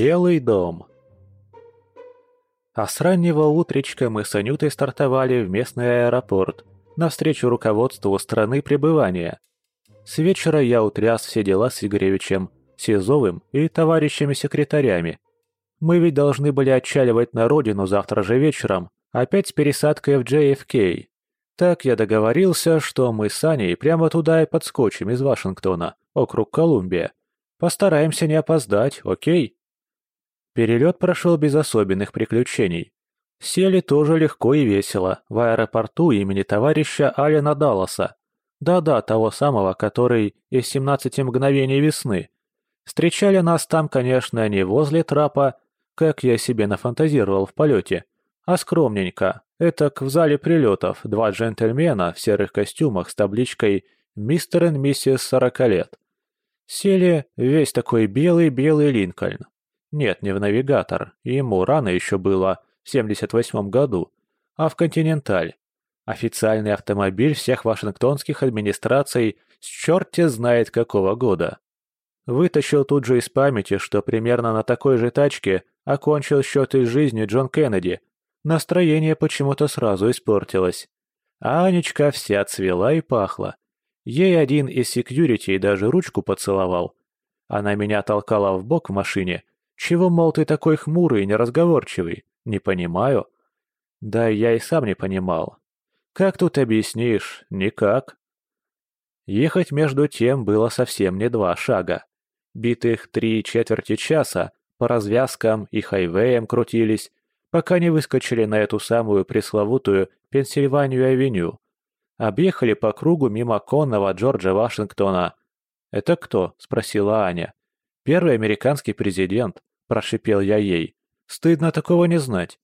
Белый дом. А с раннего утречка мы с Анютой стартовали в местный аэропорт навстречу руководству страны пребывания. С вечера я утряс все дела с Игоревичем, Сизовым и товарищами-секретарями. Мы ведь должны были отчаливать на родину завтра же вечером, опять с пересадкой в JFK. Так я договорился, что мы с Аней прямо туда и подскочим из Вашингтона, округ Колумбия. Постараемся не опоздать, окей? Перелет прошел без особенных приключений. Сели тоже легко и весело, в аэропорту имени товарища Алина Далласа. Да-да, того самого, который из «17 мгновений весны». Встречали нас там, конечно, не возле трапа, как я себе нафантазировал в полете, а скромненько, Этак в зале прилетов два джентльмена в серых костюмах с табличкой «Мистер и миссис сорока лет». Сели весь такой белый-белый Линкольн. Нет, не в навигатор, ему рано еще было, в 78 году, а в Континенталь. Официальный автомобиль всех вашингтонских администраций с черти знает какого года. Вытащил тут же из памяти, что примерно на такой же тачке окончил счеты жизни Джон Кеннеди Настроение почему-то сразу испортилось. А Анечка вся цвела и пахла. Ей один из секьюрити даже ручку поцеловал. Она меня толкала в бок в машине. Чего, мол, ты такой хмурый и неразговорчивый? Не понимаю. Да я и сам не понимал. Как тут объяснишь? Никак. Ехать между тем было совсем не два шага. Битых три четверти часа по развязкам и хайвеям крутились, пока не выскочили на эту самую пресловутую Пенсильванию-авеню. Объехали по кругу мимо конного Джорджа Вашингтона. «Это кто?» – спросила Аня. «Первый американский президент», – прошипел я ей. «Стыдно такого не знать».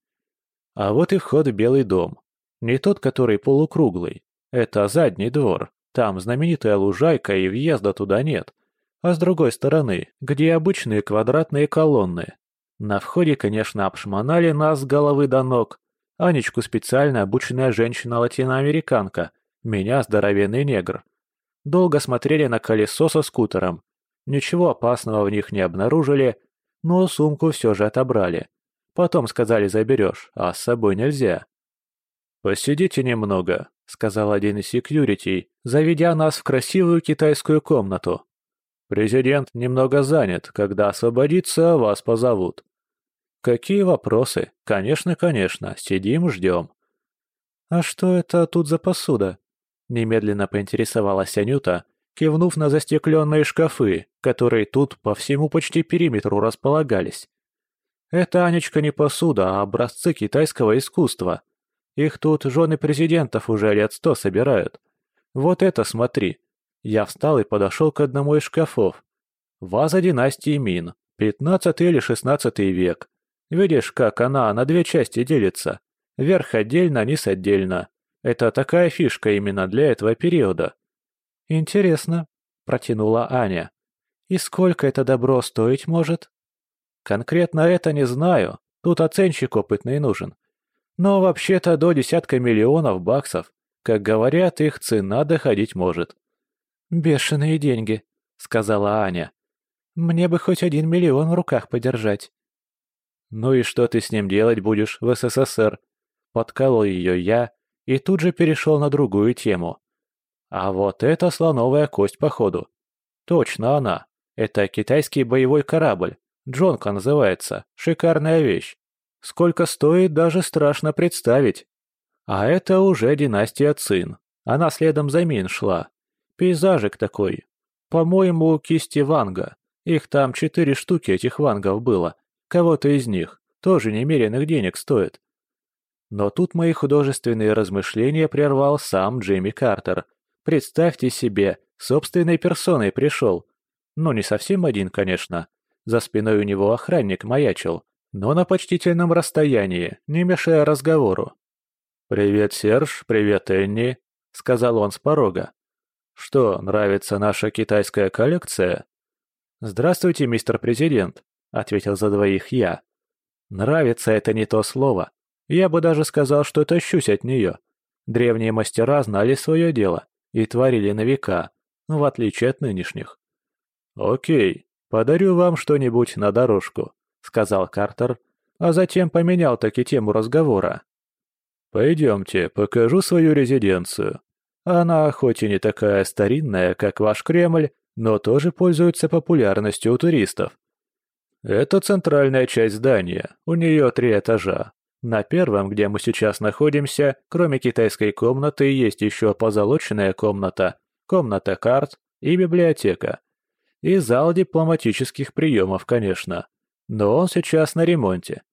А вот и вход в Белый дом. Не тот, который полукруглый. Это задний двор. Там знаменитая лужайка и въезда туда нет. А с другой стороны, где обычные квадратные колонны, на входе, конечно, обшмонали нас с головы до ног. Анечку специально обученная женщина-латиноамериканка, меня здоровенный негр. Долго смотрели на колесо со скутером. Ничего опасного в них не обнаружили, но сумку все же отобрали. Потом сказали заберешь, а с собой нельзя. «Посидите немного», — сказал один из секьюрити, заведя нас в красивую китайскую комнату. Президент немного занят, когда освободится, вас позовут. Какие вопросы? Конечно, конечно, сидим, ждем. А что это тут за посуда? Немедленно поинтересовалась Анюта, кивнув на застекленные шкафы, которые тут по всему почти периметру располагались. Это, Анечка, не посуда, а образцы китайского искусства. Их тут жены президентов уже лет сто собирают. Вот это смотри, я встал и подошел к одному из шкафов. Ваза династии Мин, пятнадцатый или шестнадцатый век. Видишь, как она на две части делится. Верх отдельно, низ отдельно. Это такая фишка именно для этого периода. Интересно, протянула Аня. И сколько это добро стоить может? Конкретно это не знаю. Тут оценщик опытный нужен. Но вообще-то до десятка миллионов баксов. Как говорят, их цена доходить может. «Бешеные деньги», — сказала Аня. «Мне бы хоть один миллион в руках подержать». «Ну и что ты с ним делать будешь в СССР?» Подколол ее я и тут же перешел на другую тему. «А вот это слоновая кость, походу». «Точно она. Это китайский боевой корабль. Джонка называется. Шикарная вещь. Сколько стоит, даже страшно представить. А это уже династия Цин. Она следом за Мин шла. Пейзажик такой. По-моему, кисти Ванга. Их там четыре штуки, этих Вангов было. Кого-то из них. Тоже немеренных денег стоит. Но тут мои художественные размышления прервал сам Джимми Картер. Представьте себе, собственной персоной пришел. Ну, не совсем один, конечно. За спиной у него охранник маячил, но на почтительном расстоянии, не мешая разговору. «Привет, Серж, привет, Энни», — сказал он с порога. «Что, нравится наша китайская коллекция?» «Здравствуйте, мистер президент», — ответил за двоих я. «Нравится это не то слово. Я бы даже сказал, что тащусь от нее. Древние мастера знали свое дело и творили на века, в отличие от нынешних». «Окей, подарю вам что-нибудь на дорожку», — сказал Картер, а затем поменял таки тему разговора. «Пойдемте, покажу свою резиденцию. Она хоть и не такая старинная, как ваш Кремль, но тоже пользуется популярностью у туристов. Это центральная часть здания, у нее три этажа. На первом, где мы сейчас находимся, кроме китайской комнаты, есть еще позолоченная комната, комната карт и библиотека. И зал дипломатических приемов, конечно. Но он сейчас на ремонте.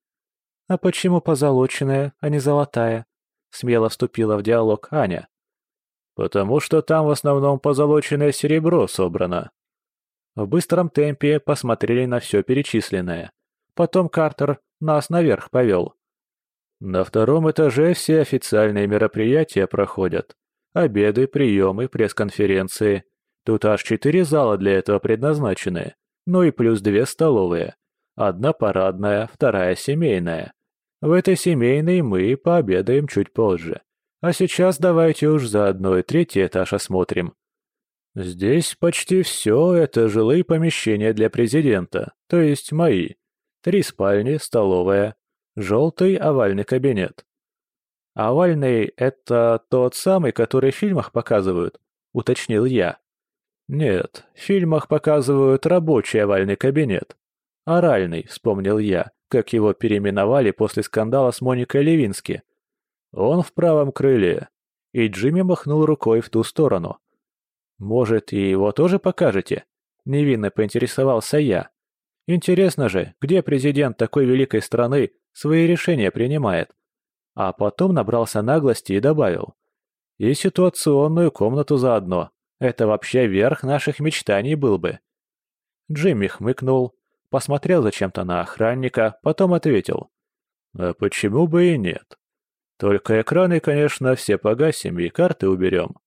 «А почему позолоченная, а не золотая?» Смело вступила в диалог Аня. «Потому что там в основном позолоченное серебро собрано». В быстром темпе посмотрели на все перечисленное. Потом Картер нас наверх повел. На втором этаже все официальные мероприятия проходят. Обеды, приемы, пресс-конференции. Тут аж четыре зала для этого предназначены. Ну и плюс две столовые. Одна парадная, вторая семейная. В этой семейной мы пообедаем чуть позже. А сейчас давайте уж заодно и третий этаж осмотрим. Здесь почти все это жилые помещения для президента, то есть мои. Три спальни, столовая, желтый овальный кабинет. Овальный — это тот самый, который в фильмах показывают, уточнил я. Нет, в фильмах показывают рабочий овальный кабинет. Оральный, вспомнил я, как его переименовали после скандала с Моникой Левински. Он в правом крыле. И Джимми махнул рукой в ту сторону. «Может, и его тоже покажете?» Невинно поинтересовался я. «Интересно же, где президент такой великой страны свои решения принимает?» А потом набрался наглости и добавил. «И ситуационную комнату заодно. Это вообще верх наших мечтаний был бы». Джимми хмыкнул, посмотрел зачем-то на охранника, потом ответил. «А почему бы и нет? Только экраны, конечно, все погасим и карты уберем.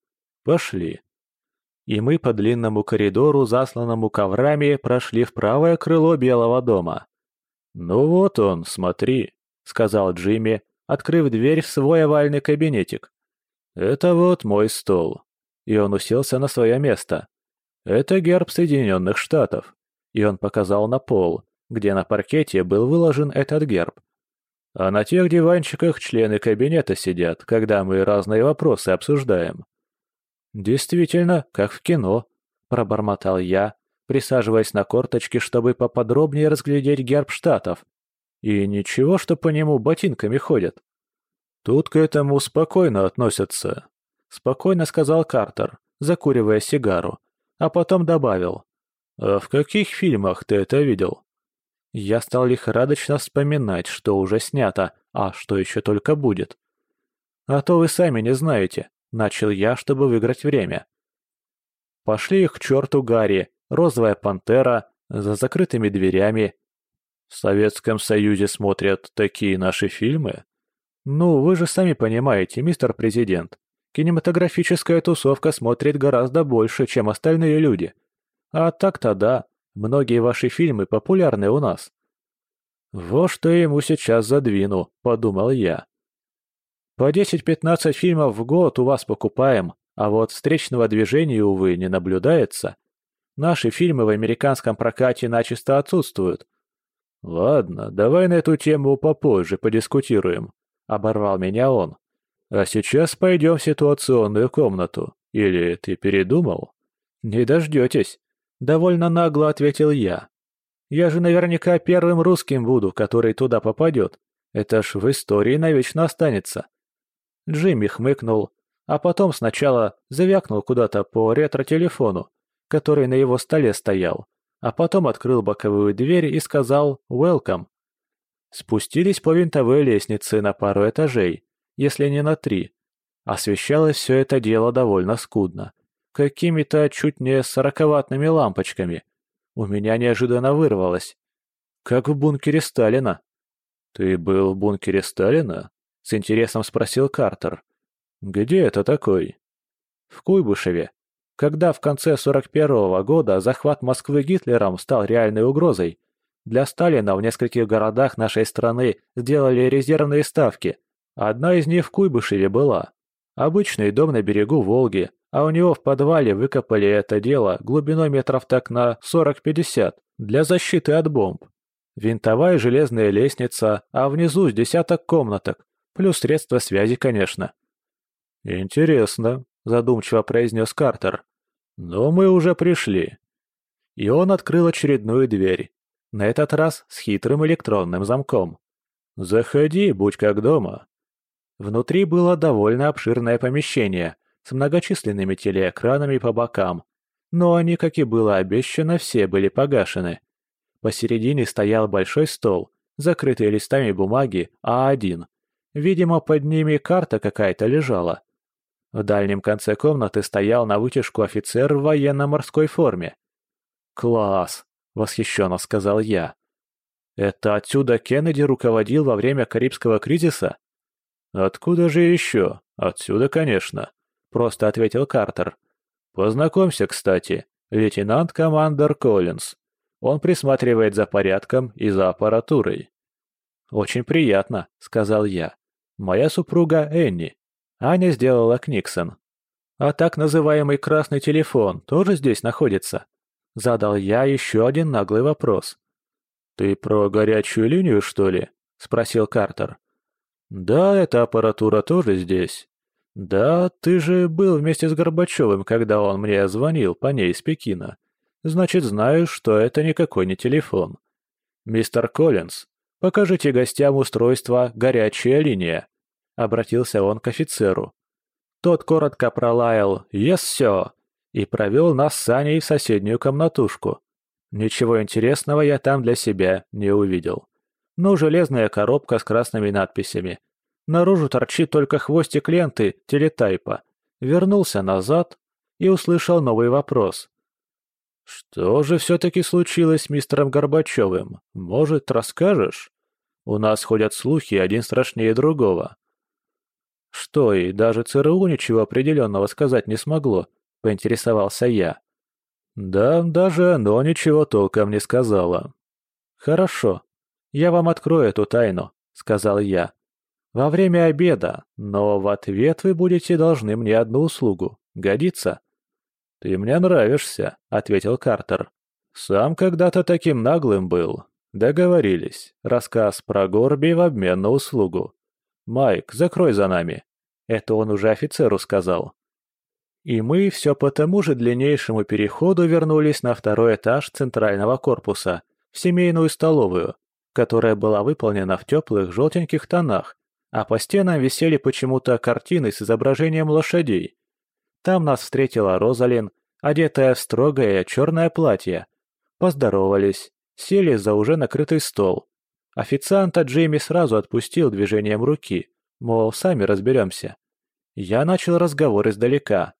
Пошли». И мы по длинному коридору, засланному коврами, прошли в правое крыло Белого дома. «Ну вот он, смотри», — сказал Джимми, открыв дверь в свой овальный кабинетик. «Это вот мой стол». И он уселся на свое место. «Это герб Соединенных Штатов». И он показал на пол, где на паркете был выложен этот герб. А на тех диванчиках члены кабинета сидят, когда мы разные вопросы обсуждаем. «Действительно, как в кино», — пробормотал я, присаживаясь на корточки, чтобы поподробнее разглядеть герб штатов. И ничего, что по нему ботинками ходят. Тут к этому спокойно относятся, спокойно сказал Картер, закуривая сигару, а потом добавил. «А в каких фильмах ты это видел?» Я стал лихорадочно вспоминать, что уже снято, а что еще только будет. «А то вы сами не знаете», — начал я, чтобы выиграть время. Пошли их к черту Гарри, розовая пантера, за закрытыми дверями. В Советском Союзе смотрят такие наши фильмы? Ну, вы же сами понимаете, мистер президент. Кинематографическая тусовка смотрит гораздо больше, чем остальные люди. А так-то да, многие ваши фильмы популярны у нас. Вот что я ему сейчас задвину, подумал я. По 10-15 фильмов в год у вас покупаем, а вот встречного движения, увы, не наблюдается. Наши фильмы в американском прокате начисто отсутствуют. Ладно, давай на эту тему попозже подискутируем. Оборвал меня он. А сейчас пойдем в ситуационную комнату. Или ты передумал? Не дождетесь. Довольно нагло ответил я. Я же наверняка первым русским буду, который туда попадет. Это ж в истории навечно останется. Джимми хмыкнул, а потом сначала завякнул куда-то по ретро-телефону, который на его столе стоял, а потом открыл боковую дверь и сказал «Welcome». Спустились по винтовой лестнице на пару этажей, если не на три. Освещалось все это дело довольно скудно. Какими-то чуть не сороковатными лампочками. У меня неожиданно вырвалось. Как в бункере Сталина. «Ты был в бункере Сталина?» — с интересом спросил Картер. «Где это такой?» «В Куйбышеве», когда в конце 41-го года захват Москвы Гитлером стал реальной угрозой, для Сталина в нескольких городах нашей страны сделали резервные ставки. Одна из них в Куйбышеве была. Обычный дом на берегу Волги, а у него в подвале выкопали это дело глубиной метров так на 40-50 для защиты от бомб. Винтовая железная лестница, а внизу с десяток комнаток, плюс средства связи, конечно. «Интересно», — задумчиво произнес Картер. «Но мы уже пришли». И он открыл очередную дверь, на этот раз с хитрым электронным замком. «Заходи, будь как дома». Внутри было довольно обширное помещение с многочисленными телеэкранами по бокам, но они, как и было обещано, все были погашены. Посередине стоял большой стол, закрытый листами бумаги А1. Видимо, под ними карта какая-то лежала. В дальнем конце комнаты стоял на вытяжку офицер в военно-морской форме. «Класс!» — восхищенно сказал я. «Это отсюда Кеннеди руководил во время Карибского кризиса?» «Откуда же еще? Отсюда, конечно», — просто ответил Картер. «Познакомься, кстати, лейтенант-командер Коллинз. Он присматривает за порядком и за аппаратурой». «Очень приятно», — сказал я. «Моя супруга Энни. Аня сделала Книксон. А так называемый красный телефон тоже здесь находится?» Задал я еще один наглый вопрос. «Ты про горячую линию, что ли?» — спросил Картер. «Да, эта аппаратура тоже здесь. Да, ты же был вместе с Горбачевым, когда он мне звонил по ней из Пекина. Значит, знаешь, что это никакой не телефон. Мистер Коллинз, покажите гостям устройство «Горячая линия», — обратился он к офицеру. Тот коротко пролаял «Yes, все!» и провел нас с Аней в соседнюю комнатушку. Ничего интересного я там для себя не увидел. Ну, железная коробка с красными надписями. Наружу торчит только хвостик ленты телетайпа. Вернулся назад и услышал новый вопрос. «Что же все-таки случилось с мистером Горбачевым? Может, расскажешь? У нас ходят слухи, один страшнее другого». Что, и даже ЦРУ ничего определенного сказать не смогло, поинтересовался я. Да, даже оно ничего толком не сказала. Хорошо, я вам открою эту тайну, сказал я. Во время обеда, но в ответ вы будете должны мне одну услугу. Годится? «Ты мне нравишься», — ответил Картер. «Сам когда-то таким наглым был. Договорились. Рассказ про Горби в обмен на услугу. Майк, закрой за нами». Это он уже офицеру сказал. И мы все по тому же длиннейшему переходу вернулись на второй этаж центрального корпуса, в семейную столовую, которая была выполнена в теплых желтеньких тонах, а по стенам висели почему-то картины с изображением лошадей. Там нас встретила Розалин, одетая в строгое черное платье. Поздоровались, сели за уже накрытый стол. Официанта Джейми сразу отпустил движением руки, мол, сами разберемся. Я начал разговор издалека.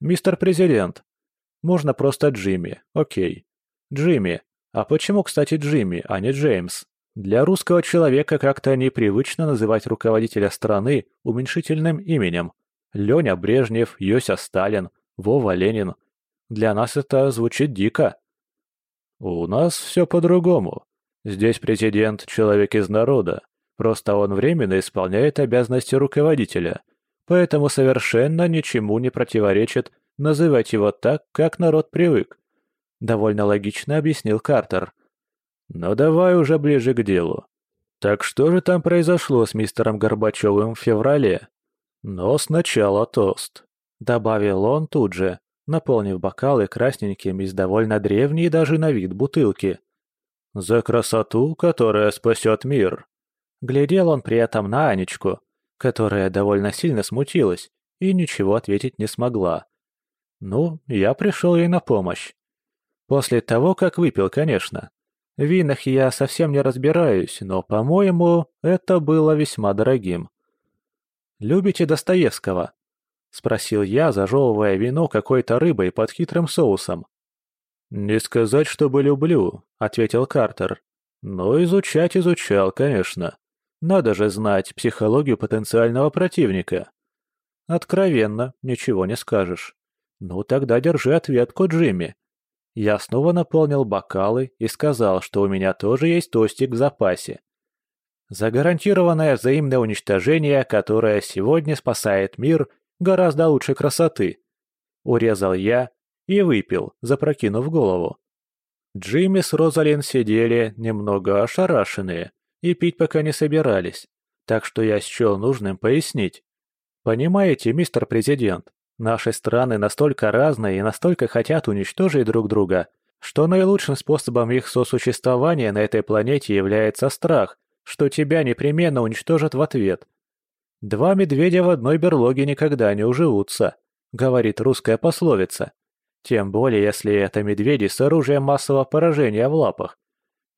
«Мистер Президент, можно просто Джимми, окей. Джимми, а почему, кстати, Джимми, а не Джеймс? Для русского человека как-то непривычно называть руководителя страны уменьшительным именем. Леня Брежнев, Йося Сталин, Вова Ленин. Для нас это звучит дико. У нас все по-другому. Здесь президент – человек из народа. Просто он временно исполняет обязанности руководителя. Поэтому совершенно ничему не противоречит называть его так, как народ привык. Довольно логично объяснил Картер. Но давай уже ближе к делу. Так что же там произошло с мистером Горбачевым в феврале? Но сначала тост», — добавил он тут же, наполнив бокалы красненьким из довольно древней даже на вид бутылки. «За красоту, которая спасет мир». Глядел он при этом на Анечку, которая довольно сильно смутилась и ничего ответить не смогла. Ну, я пришел ей на помощь. После того, как выпил, конечно. В винах я совсем не разбираюсь, но, по-моему, это было весьма дорогим. Любите Достоевского?» — спросил я, зажевывая вино какой-то рыбой под хитрым соусом. «Не сказать, чтобы люблю», — ответил Картер. «Но изучать изучал, конечно. Надо же знать психологию потенциального противника». «Откровенно, ничего не скажешь. Ну тогда держи ответку, Джимми». Я снова наполнил бокалы и сказал, что у меня тоже есть тостик в запасе. За гарантированное взаимное уничтожение, которое сегодня спасает мир гораздо лучше красоты. Урезал я и выпил, запрокинув голову. Джимми с Розалин сидели немного ошарашенные и пить пока не собирались, так что я счел нужным пояснить. Понимаете, мистер президент, наши страны настолько разные и настолько хотят уничтожить друг друга, что наилучшим способом их сосуществования на этой планете является страх, что тебя непременно уничтожат в ответ. Два медведя в одной берлоге никогда не уживутся, говорит русская пословица. Тем более, если это медведи с оружием массового поражения в лапах.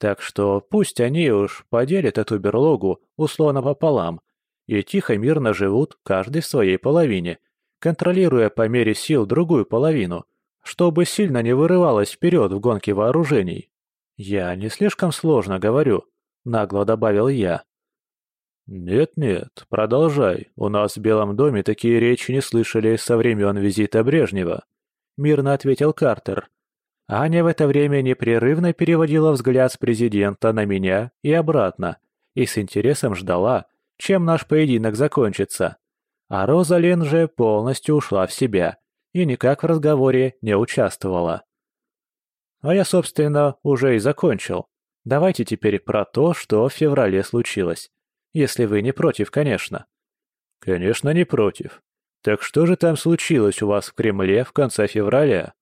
Так что пусть они уж поделят эту берлогу условно пополам и тихо мирно живут каждый в своей половине, контролируя по мере сил другую половину, чтобы сильно не вырывалось вперед в гонке вооружений. Я не слишком сложно говорю, нагло добавил я. «Нет-нет, продолжай. У нас в Белом доме такие речи не слышали со времен визита Брежнева», — мирно ответил Картер. Аня в это время непрерывно переводила взгляд с президента на меня и обратно, и с интересом ждала, чем наш поединок закончится. А Розалин же полностью ушла в себя и никак в разговоре не участвовала. А я, собственно, уже и закончил. Давайте теперь про то, что в феврале случилось. Если вы не против, конечно. Конечно, не против. Так что же там случилось у вас в Кремле в конце февраля?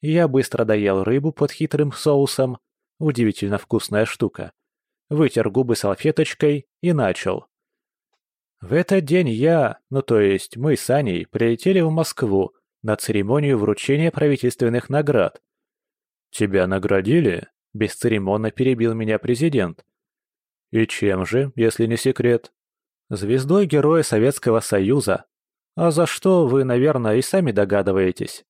Я быстро доел рыбу под хитрым соусом. Удивительно вкусная штука. Вытер губы салфеточкой и начал. В этот день я, ну то есть мы с Аней, прилетели в Москву на церемонию вручения правительственных наград. «Тебя наградили?» – бесцеремонно перебил меня президент. «И чем же, если не секрет?» «Звездой Героя Советского Союза. А за что, вы, наверное, и сами догадываетесь.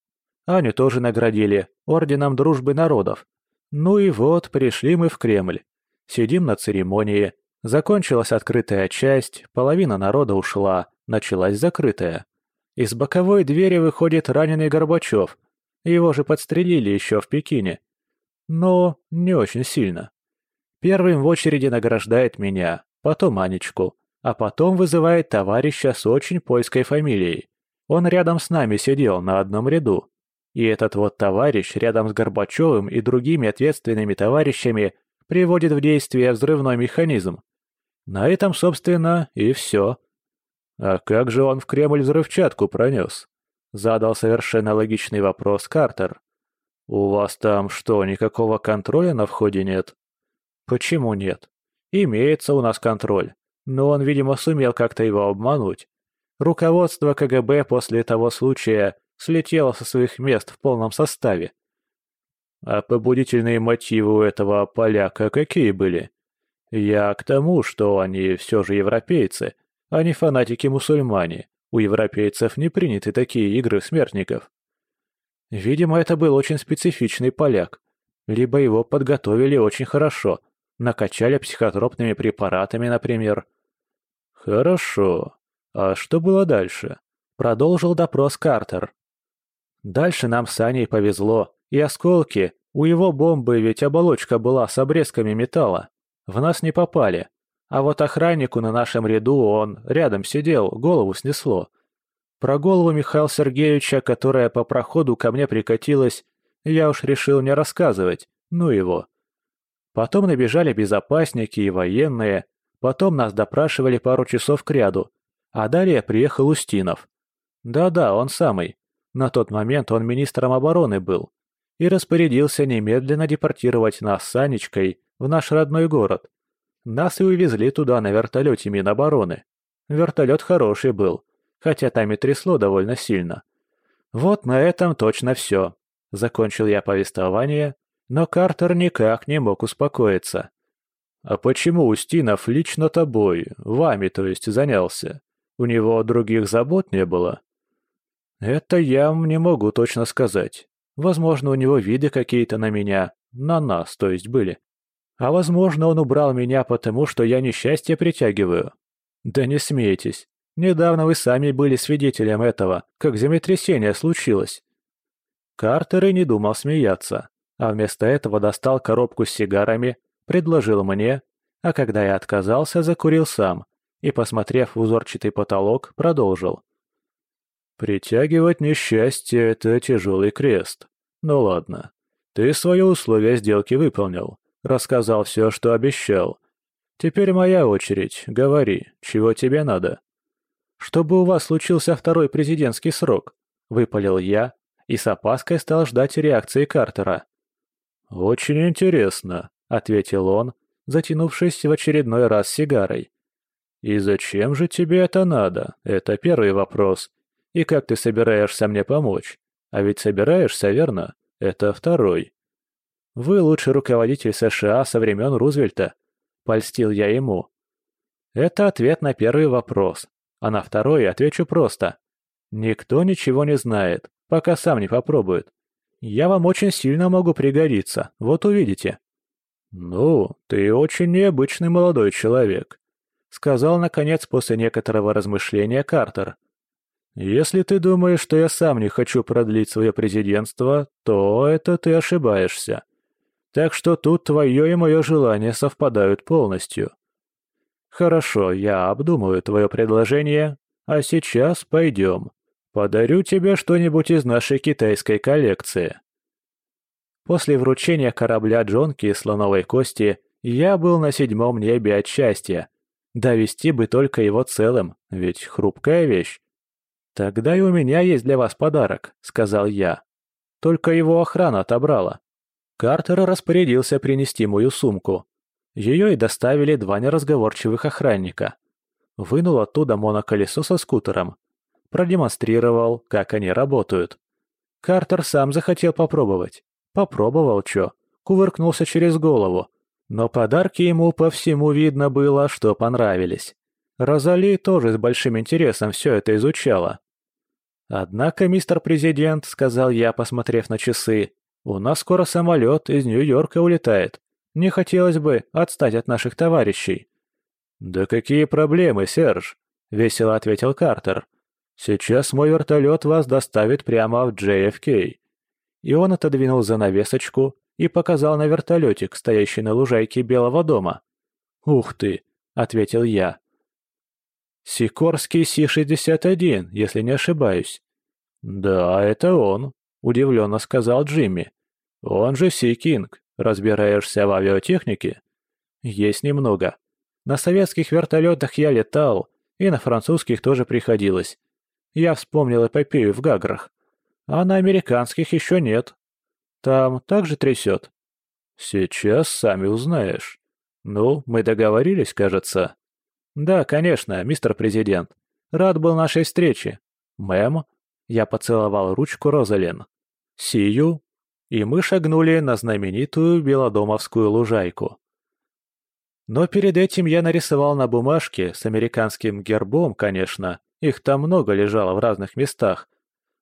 Аню тоже наградили Орденом Дружбы Народов. Ну и вот, пришли мы в Кремль. Сидим на церемонии. Закончилась открытая часть, половина народа ушла, началась закрытая. Из боковой двери выходит раненый Горбачев. Его же подстрелили еще в Пекине. Но не очень сильно. Первым в очереди награждает меня, потом Анечку, а потом вызывает товарища с очень польской фамилией. Он рядом с нами сидел на одном ряду. И этот вот товарищ рядом с Горбачевым и другими ответственными товарищами приводит в действие взрывной механизм. На этом, собственно, и все. А как же он в Кремль взрывчатку пронес? Задал совершенно логичный вопрос Картер. У вас там что, никакого контроля на входе нет? Почему нет? Имеется у нас контроль, но он, видимо, сумел как-то его обмануть. Руководство КГБ после того случая слетело со своих мест в полном составе. А побудительные мотивы у этого поляка какие были? Я к тому, что они все же европейцы, а не фанатики-мусульмане. У европейцев не приняты такие игры смертников. Видимо, это был очень специфичный поляк. Либо его подготовили очень хорошо, накачали психотропными препаратами, например. Хорошо. А что было дальше? Продолжил допрос Картер. Дальше нам с Аней повезло, и осколки, у его бомбы ведь оболочка была с обрезками металла. В нас не попали. А вот охраннику на нашем ряду он рядом сидел, голову снесло. Про голову Михаила Сергеевича, которая по проходу ко мне прикатилась, я уж решил не рассказывать, ну его. Потом набежали безопасники и военные, потом нас допрашивали пару часов кряду, а далее приехал Устинов. Да-да, он самый. На тот момент он министром обороны был и распорядился немедленно депортировать нас с Анечкой в наш родной город. Нас и увезли туда на вертолете Минобороны. Вертолет хороший был, хотя там и трясло довольно сильно. Вот на этом точно все. Закончил я повествование, но Картер никак не мог успокоиться. «А почему Устинов лично тобой, вами, то есть, занялся? У него других забот не было?» «Это я не могу точно сказать. Возможно, у него виды какие-то на меня, на нас, то есть, были. А возможно, он убрал меня потому, что я несчастье притягиваю. Да не смейтесь. Недавно вы сами были свидетелем этого, как землетрясение случилось. Картер и не думал смеяться, а вместо этого достал коробку с сигарами, предложил мне, а когда я отказался, закурил сам и, посмотрев в узорчатый потолок, продолжил. «Притягивать несчастье — это тяжелый крест. Ну ладно. Ты свое условие сделки выполнил, рассказал все, что обещал. Теперь моя очередь, говори, чего тебе надо?» «Чтобы у вас случился второй президентский срок», — выпалил я и с опаской стал ждать реакции Картера. «Очень интересно», — ответил он, затянувшись в очередной раз сигарой. «И зачем же тебе это надо? Это первый вопрос. И как ты собираешься мне помочь? А ведь собираешься, верно? Это второй». «Вы лучший руководитель США со времен Рузвельта», — польстил я ему. Это ответ на первый вопрос, а на второй отвечу просто. Никто ничего не знает, пока сам не попробует. Я вам очень сильно могу пригодиться, вот увидите. «Ну, ты очень необычный молодой человек», — сказал, наконец, после некоторого размышления Картер. «Если ты думаешь, что я сам не хочу продлить свое президентство, то это ты ошибаешься. Так что тут твое и мое желание совпадают полностью». «Хорошо, я обдумаю твое предложение, а сейчас пойдем. Подарю тебе что-нибудь из нашей китайской коллекции». После вручения корабля Джонки и слоновой кости я был на седьмом небе от счастья. Довести бы только его целым, ведь хрупкая вещь. «Тогда и у меня есть для вас подарок», — сказал я. Только его охрана отобрала. Картер распорядился принести мою сумку. Ее и доставили два неразговорчивых охранника. Вынул оттуда моноколесо со скутером. Продемонстрировал, как они работают. Картер сам захотел попробовать. Попробовал чё, кувыркнулся через голову. Но подарки ему по всему видно было, что понравились. Розали тоже с большим интересом все это изучала. «Однако, мистер президент», — сказал я, посмотрев на часы, — «у нас скоро самолет из Нью-Йорка улетает. Не хотелось бы отстать от наших товарищей». «Да какие проблемы, Серж?» — весело ответил Картер. «Сейчас мой вертолет вас доставит прямо в JFK и он отодвинул занавесочку и показал на вертолетик, стоящий на лужайке Белого дома. «Ух ты!» — ответил я. «Сикорский Си-61, если не ошибаюсь». «Да, это он», — удивленно сказал Джимми. «Он же Си-Кинг. Разбираешься в авиатехнике?» «Есть немного. На советских вертолетах я летал, и на французских тоже приходилось. Я вспомнил эпопею в Гаграх а на американских еще нет. Там также трясет. Сейчас сами узнаешь. Ну, мы договорились, кажется. Да, конечно, мистер президент. Рад был нашей встрече. Мэм, я поцеловал ручку Розалин. Сию. И мы шагнули на знаменитую белодомовскую лужайку. Но перед этим я нарисовал на бумажке с американским гербом, конечно, их там много лежало в разных местах,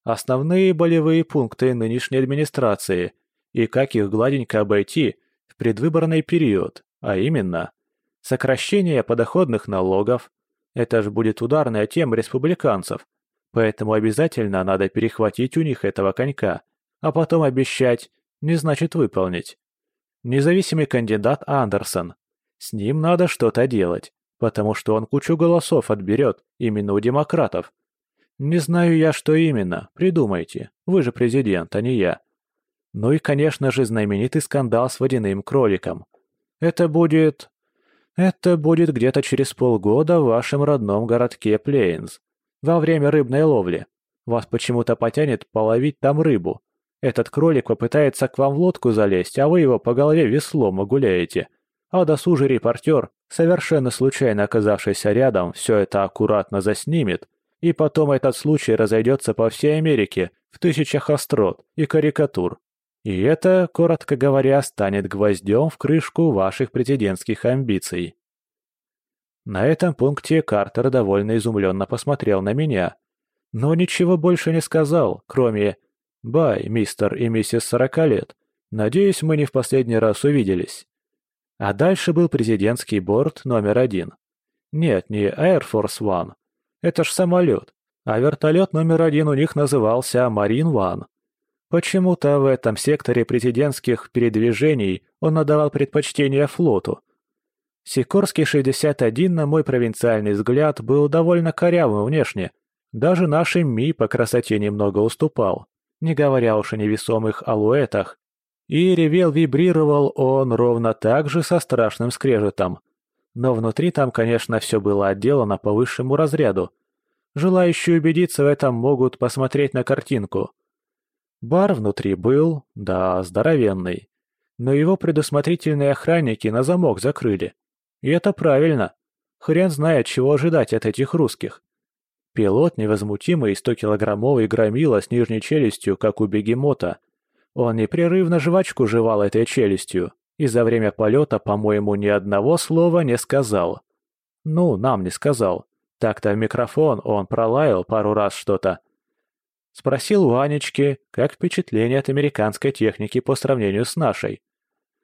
основные болевые пункты нынешней администрации и как их гладенько обойти в предвыборный период, а именно сокращение подоходных налогов. Это же будет ударная тема республиканцев, поэтому обязательно надо перехватить у них этого конька, а потом обещать не значит выполнить. Независимый кандидат Андерсон. С ним надо что-то делать, потому что он кучу голосов отберет именно у демократов, не знаю я, что именно, придумайте, вы же президент, а не я. Ну и, конечно же, знаменитый скандал с водяным кроликом. Это будет... Это будет где-то через полгода в вашем родном городке Плейнс. Во время рыбной ловли. Вас почему-то потянет половить там рыбу. Этот кролик попытается к вам в лодку залезть, а вы его по голове веслом огуляете. А досужий репортер, совершенно случайно оказавшийся рядом, все это аккуратно заснимет и потом этот случай разойдется по всей Америке в тысячах острот и карикатур. И это, коротко говоря, станет гвоздем в крышку ваших президентских амбиций. На этом пункте Картер довольно изумленно посмотрел на меня, но ничего больше не сказал, кроме «Бай, мистер и миссис сорока лет. Надеюсь, мы не в последний раз увиделись». А дальше был президентский борт номер один. Нет, не Air Force One, это ж самолет. А вертолет номер один у них назывался Марин Ван. Почему-то в этом секторе президентских передвижений он отдавал предпочтение флоту. Сикорский 61, на мой провинциальный взгляд, был довольно корявым внешне. Даже нашим Ми по красоте немного уступал, не говоря уж о невесомых алуэтах. И ревел-вибрировал он ровно так же со страшным скрежетом. Но внутри там, конечно, все было отделано по высшему разряду. Желающие убедиться в этом могут посмотреть на картинку. Бар внутри был, да, здоровенный. Но его предусмотрительные охранники на замок закрыли. И это правильно. Хрен знает, чего ожидать от этих русских. Пилот невозмутимый 100-килограммовый громила с нижней челюстью, как у бегемота. Он непрерывно жвачку жевал этой челюстью и за время полета, по-моему, ни одного слова не сказал. Ну, нам не сказал. Так-то в микрофон он пролаял пару раз что-то. Спросил у Анечки, как впечатление от американской техники по сравнению с нашей.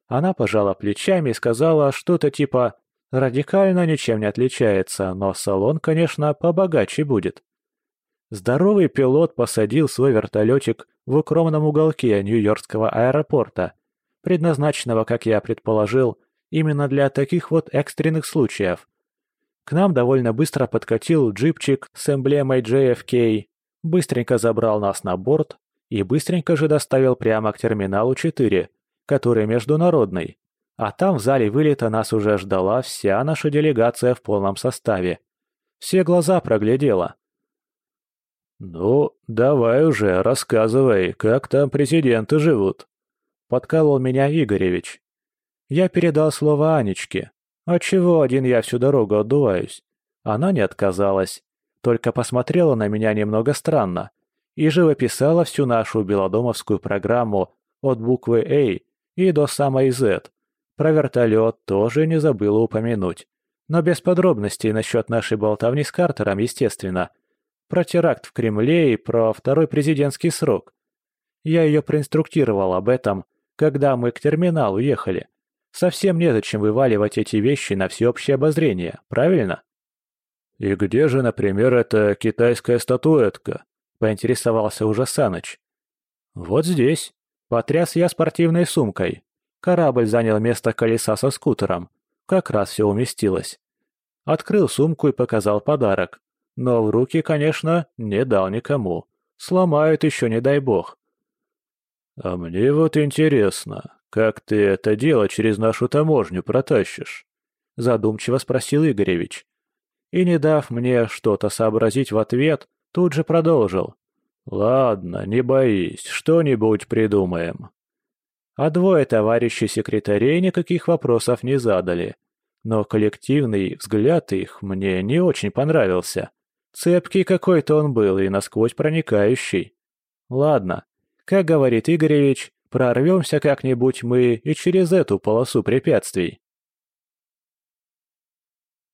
Она пожала плечами и сказала что-то типа «радикально ничем не отличается, но салон, конечно, побогаче будет». Здоровый пилот посадил свой вертолетик в укромном уголке Нью-Йоркского аэропорта, предназначенного, как я предположил, именно для таких вот экстренных случаев. К нам довольно быстро подкатил джипчик с эмблемой JFK, быстренько забрал нас на борт и быстренько же доставил прямо к терминалу 4, который международный. А там в зале вылета нас уже ждала вся наша делегация в полном составе. Все глаза проглядела. «Ну, давай уже, рассказывай, как там президенты живут», — подкалывал меня Игоревич. Я передал слово Анечке. Отчего один я всю дорогу отдуваюсь? Она не отказалась, только посмотрела на меня немного странно и живописала всю нашу белодомовскую программу от буквы «А» и до самой «З». Про вертолет тоже не забыла упомянуть. Но без подробностей насчет нашей болтовни с Картером, естественно. Про теракт в Кремле и про второй президентский срок. Я ее проинструктировал об этом, когда мы к терминалу ехали. Совсем незачем вываливать эти вещи на всеобщее обозрение, правильно? «И где же, например, эта китайская статуэтка?» — поинтересовался уже Саныч. «Вот здесь», Потряс я спортивной сумкой. Корабль занял место колеса со скутером. Как раз все уместилось. Открыл сумку и показал подарок. Но в руки, конечно, не дал никому. Сломают еще, не дай бог. «А мне вот интересно, как ты это дело через нашу таможню протащишь?» Задумчиво спросил Игоревич. И, не дав мне что-то сообразить в ответ, тут же продолжил. «Ладно, не боись, что-нибудь придумаем». А двое товарищей секретарей никаких вопросов не задали. Но коллективный взгляд их мне не очень понравился. Цепкий какой-то он был и насквозь проникающий. Ладно, как говорит Игоревич, прорвемся как-нибудь мы и через эту полосу препятствий.